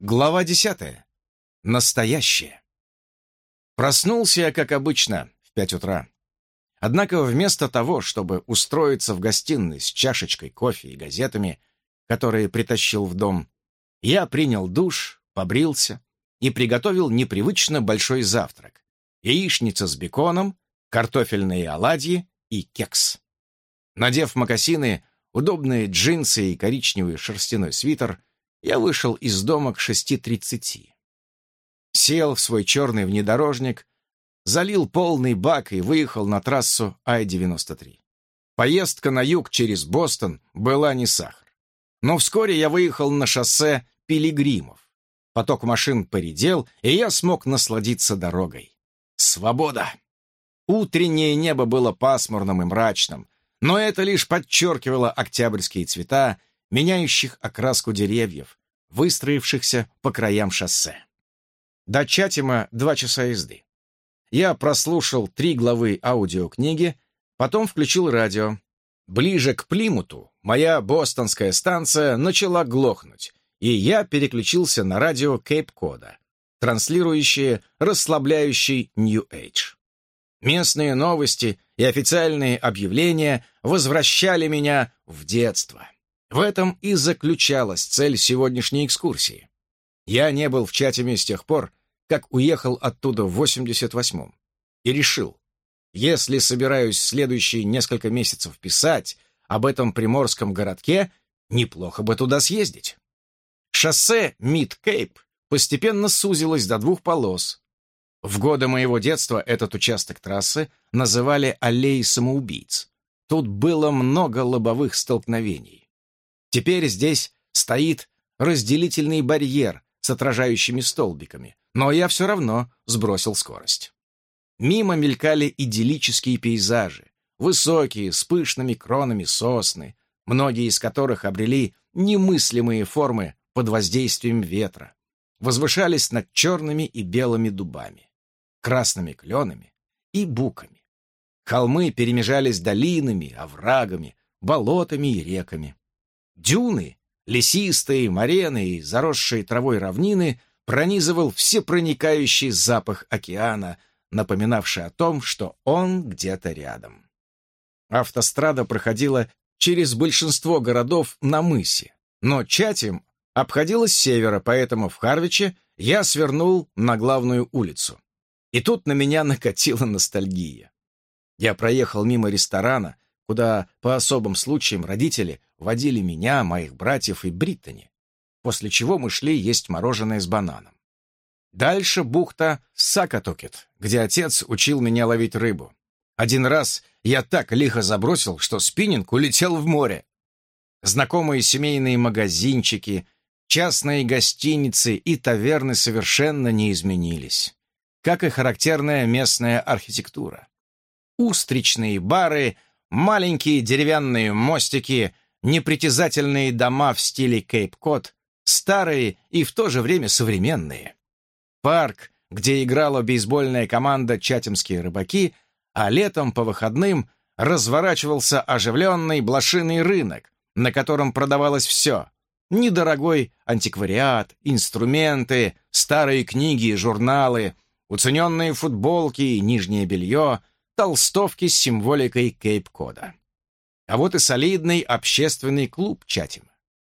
Глава десятая. Настоящее. Проснулся я, как обычно, в пять утра. Однако вместо того, чтобы устроиться в гостиной с чашечкой кофе и газетами, которые притащил в дом, я принял душ, побрился и приготовил непривычно большой завтрак. Яичница с беконом, картофельные оладьи и кекс. Надев мокасины, удобные джинсы и коричневый шерстяной свитер, я вышел из дома к 6.30. Сел в свой черный внедорожник, залил полный бак и выехал на трассу Ай-93. Поездка на юг через Бостон была не сахар. Но вскоре я выехал на шоссе Пилигримов. Поток машин поредел, и я смог насладиться дорогой. Свобода! Утреннее небо было пасмурным и мрачным, но это лишь подчеркивало октябрьские цвета меняющих окраску деревьев, выстроившихся по краям шоссе. До Чатима два часа езды. Я прослушал три главы аудиокниги, потом включил радио. Ближе к Плимуту моя бостонская станция начала глохнуть, и я переключился на радио Кейп-Кода, транслирующее расслабляющий Age. Местные новости и официальные объявления возвращали меня в детство. В этом и заключалась цель сегодняшней экскурсии. Я не был в Чатиме с тех пор, как уехал оттуда в 88-м, и решил, если собираюсь следующие несколько месяцев писать об этом приморском городке, неплохо бы туда съездить. Шоссе Мид-Кейп постепенно сузилось до двух полос. В годы моего детства этот участок трассы называли «аллеей самоубийц». Тут было много лобовых столкновений. Теперь здесь стоит разделительный барьер с отражающими столбиками, но я все равно сбросил скорость. Мимо мелькали идиллические пейзажи, высокие, с пышными кронами сосны, многие из которых обрели немыслимые формы под воздействием ветра, возвышались над черными и белыми дубами, красными кленами и буками. Холмы перемежались долинами, оврагами, болотами и реками. Дюны, лесистые, морены и заросшие травой равнины пронизывал всепроникающий запах океана, напоминавший о том, что он где-то рядом. Автострада проходила через большинство городов на мысе, но Чатим обходила с севера, поэтому в Харвиче я свернул на главную улицу. И тут на меня накатила ностальгия. Я проехал мимо ресторана, куда по особым случаям родители водили меня, моих братьев и Бриттани, после чего мы шли есть мороженое с бананом. Дальше бухта Сакатокет, где отец учил меня ловить рыбу. Один раз я так лихо забросил, что спиннинг улетел в море. Знакомые семейные магазинчики, частные гостиницы и таверны совершенно не изменились, как и характерная местная архитектура. Устричные бары, маленькие деревянные мостики — непритязательные дома в стиле Кейп-Кот, старые и в то же время современные. Парк, где играла бейсбольная команда «Чатимские рыбаки», а летом по выходным разворачивался оживленный блошиный рынок, на котором продавалось все. Недорогой антиквариат, инструменты, старые книги и журналы, уцененные футболки и нижнее белье, толстовки с символикой Кейп-Кода. А вот и солидный общественный клуб Чатима,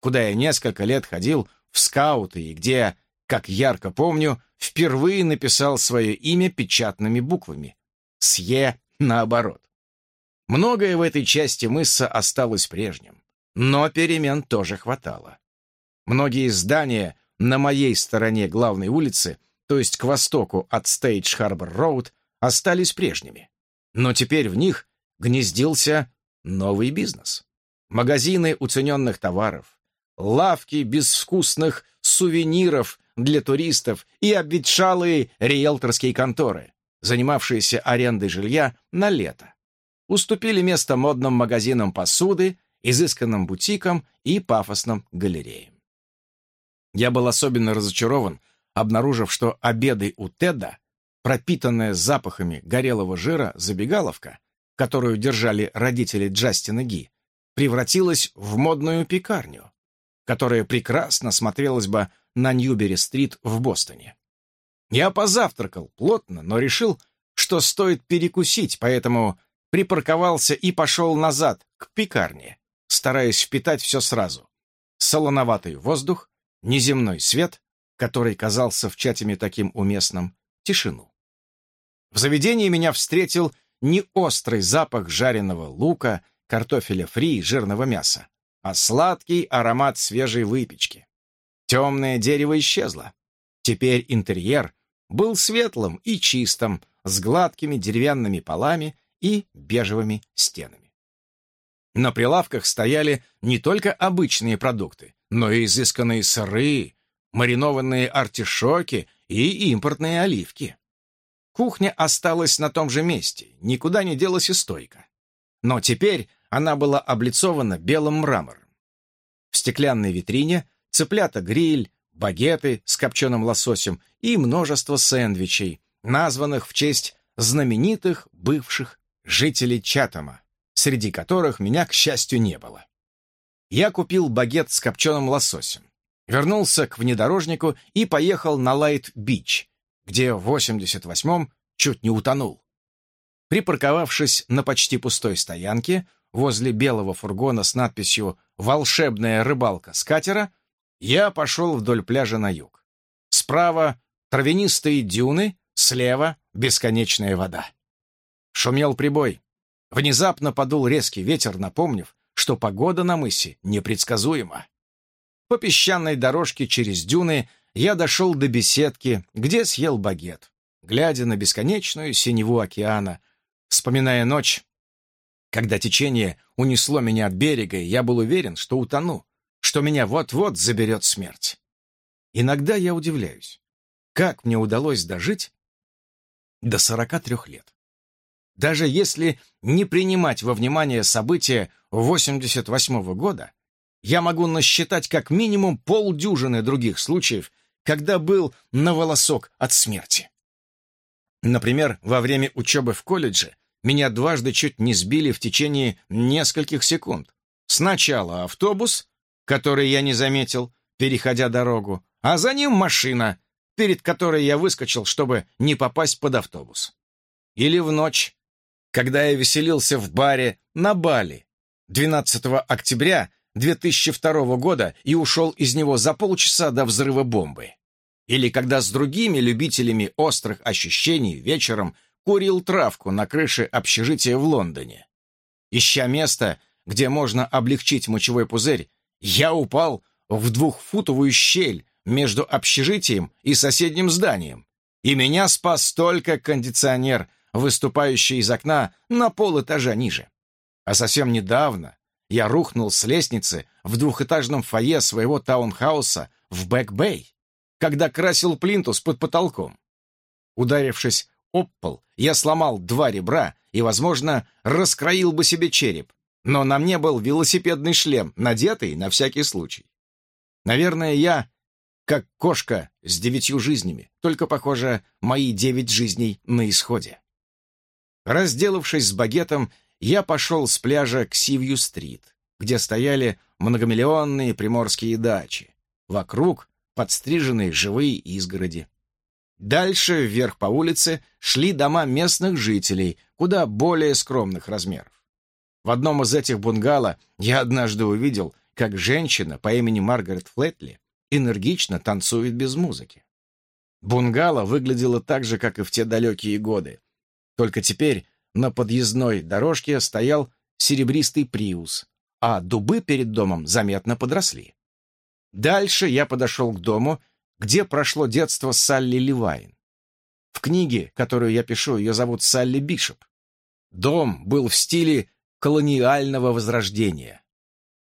куда я несколько лет ходил в скауты и где, как ярко помню, впервые написал свое имя печатными буквами. С «Е» наоборот. Многое в этой части мыса осталось прежним, но перемен тоже хватало. Многие здания на моей стороне главной улицы, то есть к востоку от Стейдж-Харбор-Роуд, остались прежними. Но теперь в них гнездился новый бизнес. Магазины уцененных товаров, лавки безвкусных сувениров для туристов и обветшалые риэлторские конторы, занимавшиеся арендой жилья на лето, уступили место модным магазинам посуды, изысканным бутикам и пафосным галереям. Я был особенно разочарован, обнаружив, что обеды у Теда, пропитанная запахами горелого жира забегаловка, которую держали родители Джастина Ги, превратилась в модную пекарню. которая прекрасно смотрелась бы на Ньюбери-стрит в Бостоне. Я позавтракал плотно, но решил, что стоит перекусить, поэтому припарковался и пошел назад, к пекарне, стараясь впитать все сразу. Солоноватый воздух, неземной свет, который казался в чатами таким уместным, тишину. В заведении меня встретил не острый запах жареного лука, картофеля фри и жирного мяса, а сладкий аромат свежей выпечки. Темное дерево исчезло. Теперь интерьер был светлым и чистым, с гладкими деревянными полами и бежевыми стенами. На прилавках стояли не только обычные продукты, но и изысканные сыры, маринованные артишоки и импортные оливки. Кухня осталась на том же месте, никуда не делась и стойка. Но теперь она была облицована белым мрамором. В стеклянной витрине цыплята-гриль, багеты с копченым лососем и множество сэндвичей, названных в честь знаменитых бывших жителей Чатама, среди которых меня, к счастью, не было. Я купил багет с копченым лососем, вернулся к внедорожнику и поехал на Лайт-Бич, где в 88-м чуть не утонул. Припарковавшись на почти пустой стоянке возле белого фургона с надписью «Волшебная рыбалка с катера», я пошел вдоль пляжа на юг. Справа травянистые дюны, слева бесконечная вода. Шумел прибой. Внезапно подул резкий ветер, напомнив, что погода на мысе непредсказуема. По песчаной дорожке через дюны я дошел до беседки, где съел багет, глядя на бесконечную синеву океана, вспоминая ночь, когда течение унесло меня от берега, и я был уверен, что утону, что меня вот-вот заберет смерть. Иногда я удивляюсь, как мне удалось дожить до 43 лет. Даже если не принимать во внимание события 88 -го года, я могу насчитать как минимум полдюжины других случаев, когда был на волосок от смерти. Например, во время учебы в колледже меня дважды чуть не сбили в течение нескольких секунд. Сначала автобус, который я не заметил, переходя дорогу, а за ним машина, перед которой я выскочил, чтобы не попасть под автобус. Или в ночь, когда я веселился в баре на Бали 12 октября 2002 года и ушел из него за полчаса до взрыва бомбы. Или когда с другими любителями острых ощущений вечером курил травку на крыше общежития в Лондоне. Ища место, где можно облегчить мочевой пузырь, я упал в двухфутовую щель между общежитием и соседним зданием, и меня спас только кондиционер, выступающий из окна на полэтажа ниже. А совсем недавно я рухнул с лестницы в двухэтажном фойе своего таунхауса в Бэк-Бэй, когда красил плинтус под потолком. Ударившись об пол, я сломал два ребра и, возможно, раскроил бы себе череп, но на мне был велосипедный шлем, надетый на всякий случай. Наверное, я как кошка с девятью жизнями, только, похоже, мои девять жизней на исходе. Разделавшись с багетом, я пошел с пляжа к Сивью-стрит, где стояли многомиллионные приморские дачи. Вокруг подстриженные живые изгороди. Дальше, вверх по улице, шли дома местных жителей, куда более скромных размеров. В одном из этих бунгало я однажды увидел, как женщина по имени Маргарет Флетли энергично танцует без музыки. Бунгало выглядело так же, как и в те далекие годы. Только теперь на подъездной дорожке стоял серебристый приус, а дубы перед домом заметно подросли. Дальше я подошел к дому, где прошло детство Салли Ливайн. В книге, которую я пишу, ее зовут Салли Бишоп. Дом был в стиле колониального возрождения.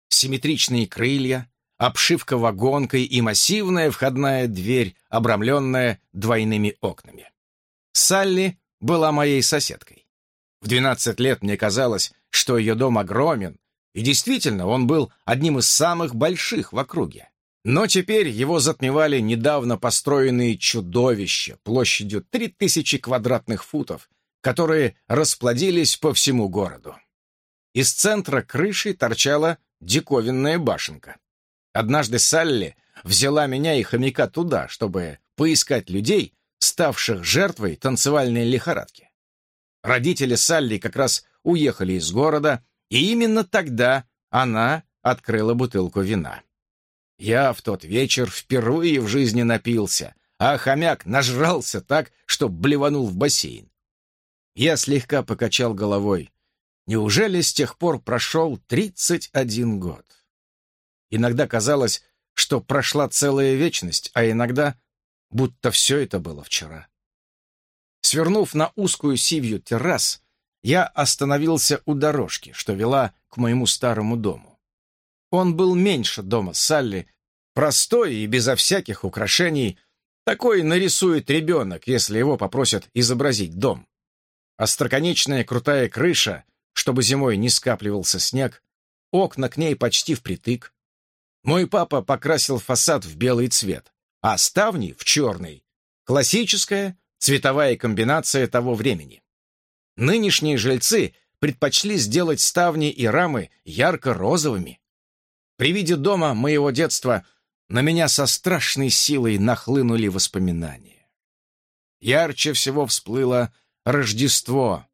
Симметричные крылья, обшивка вагонкой и массивная входная дверь, обрамленная двойными окнами. Салли была моей соседкой. В 12 лет мне казалось, что ее дом огромен, и действительно, он был одним из самых больших в округе. Но теперь его затмевали недавно построенные чудовища площадью 3000 квадратных футов, которые расплодились по всему городу. Из центра крыши торчала диковинная башенка. Однажды Салли взяла меня и хомяка туда, чтобы поискать людей, ставших жертвой танцевальной лихорадки. Родители Салли как раз уехали из города, и именно тогда она открыла бутылку вина. Я в тот вечер впервые в жизни напился, а хомяк нажрался так, что блеванул в бассейн. Я слегка покачал головой. Неужели с тех пор прошел 31 год? Иногда казалось, что прошла целая вечность, а иногда будто все это было вчера. Свернув на узкую сивью террас, я остановился у дорожки, что вела к моему старому дому. Он был меньше дома Салли, простой и безо всяких украшений. Такой нарисует ребенок, если его попросят изобразить дом. Остроконечная крутая крыша, чтобы зимой не скапливался снег, окна к ней почти впритык. Мой папа покрасил фасад в белый цвет, а ставни в черный. Классическая цветовая комбинация того времени. Нынешние жильцы предпочли сделать ставни и рамы ярко-розовыми. При виде дома моего детства на меня со страшной силой нахлынули воспоминания. Ярче всего всплыло Рождество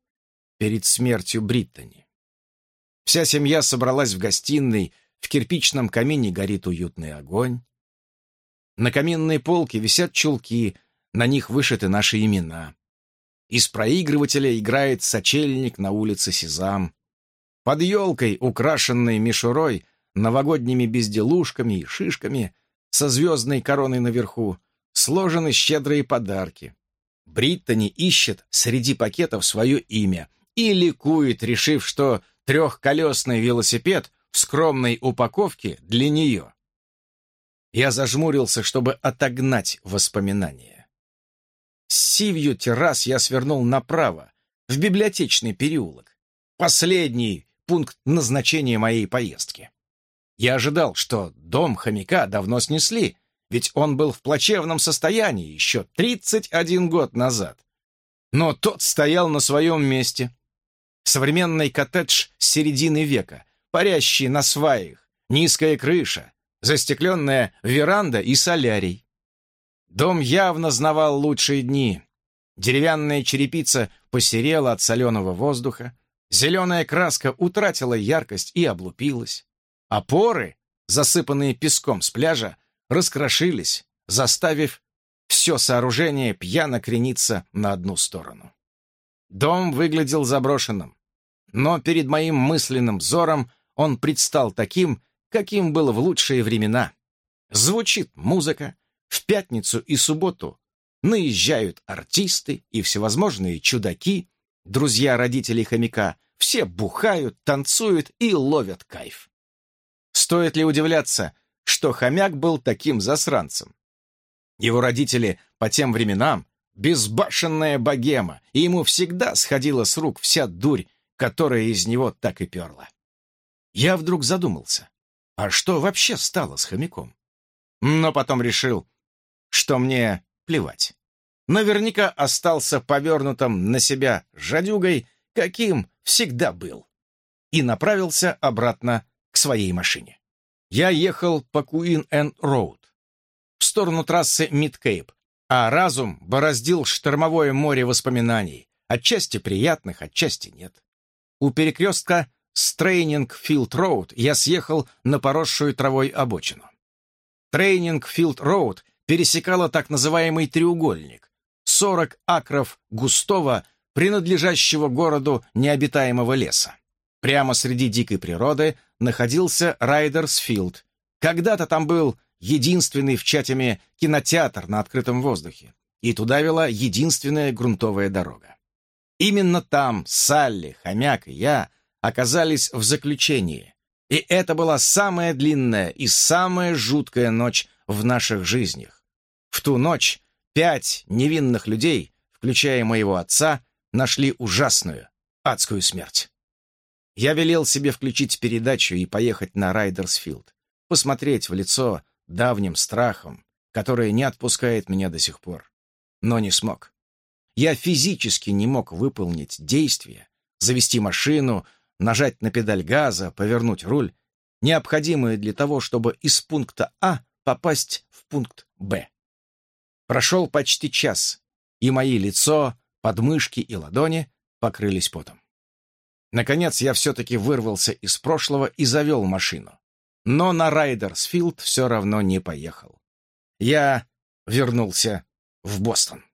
перед смертью Бриттани. Вся семья собралась в гостиной, в кирпичном камине горит уютный огонь. На каминной полке висят чулки, на них вышиты наши имена. Из проигрывателя играет сочельник на улице Сезам. Под елкой, украшенной мишурой, новогодними безделушками и шишками, со звездной короной наверху, сложены щедрые подарки. Бриттани ищет среди пакетов свое имя и ликует, решив, что трехколесный велосипед в скромной упаковке для нее. Я зажмурился, чтобы отогнать воспоминания. С сивью террас я свернул направо, в библиотечный переулок. Последний пункт назначения моей поездки. Я ожидал, что дом хомяка давно снесли, ведь он был в плачевном состоянии еще 31 год назад. Но тот стоял на своем месте. Современный коттедж середины века, парящий на сваях, низкая крыша, застекленная веранда и солярий. Дом явно знавал лучшие дни. Деревянная черепица посерела от соленого воздуха, зеленая краска утратила яркость и облупилась. Опоры, засыпанные песком с пляжа, раскрошились, заставив все сооружение пьяно крениться на одну сторону. Дом выглядел заброшенным, но перед моим мысленным взором он предстал таким, каким был в лучшие времена. Звучит музыка, в пятницу и субботу наезжают артисты и всевозможные чудаки, друзья родителей хомяка, все бухают, танцуют и ловят кайф. Стоит ли удивляться, что хомяк был таким засранцем? Его родители по тем временам безбашенная богема, и ему всегда сходила с рук вся дурь, которая из него так и перла. Я вдруг задумался, а что вообще стало с хомяком? Но потом решил, что мне плевать. Наверняка остался повернутым на себя жадюгой, каким всегда был, и направился обратно к своей машине. Я ехал по Куин-Эн-Роуд, в сторону трассы Мидкейп, а разум бороздил штормовое море воспоминаний, отчасти приятных, отчасти нет. У перекрестка с Трейнинг-Филд-Роуд я съехал на поросшую травой обочину. Трейнинг-Филд-Роуд пересекала так называемый треугольник. 40 акров густого, принадлежащего городу необитаемого леса. Прямо среди дикой природы находился Райдерсфилд. Когда-то там был единственный в Чатеме кинотеатр на открытом воздухе, и туда вела единственная грунтовая дорога. Именно там Салли, Хомяк и я — оказались в заключении. И это была самая длинная и самая жуткая ночь в наших жизнях. В ту ночь пять невинных людей, включая моего отца, нашли ужасную, адскую смерть. Я велел себе включить передачу и поехать на Райдерсфилд, посмотреть в лицо давним страхом, которое не отпускает меня до сих пор. Но не смог. Я физически не мог выполнить действия, завести машину, нажать на педаль газа, повернуть руль. необходимые для того, чтобы из пункта А попасть в пункт Б. Прошел почти час, и мои лицо, подмышки и ладони покрылись потом. Наконец я все-таки вырвался из прошлого и завел машину. Но на Райдерсфилд все равно не поехал. Я вернулся в Бостон.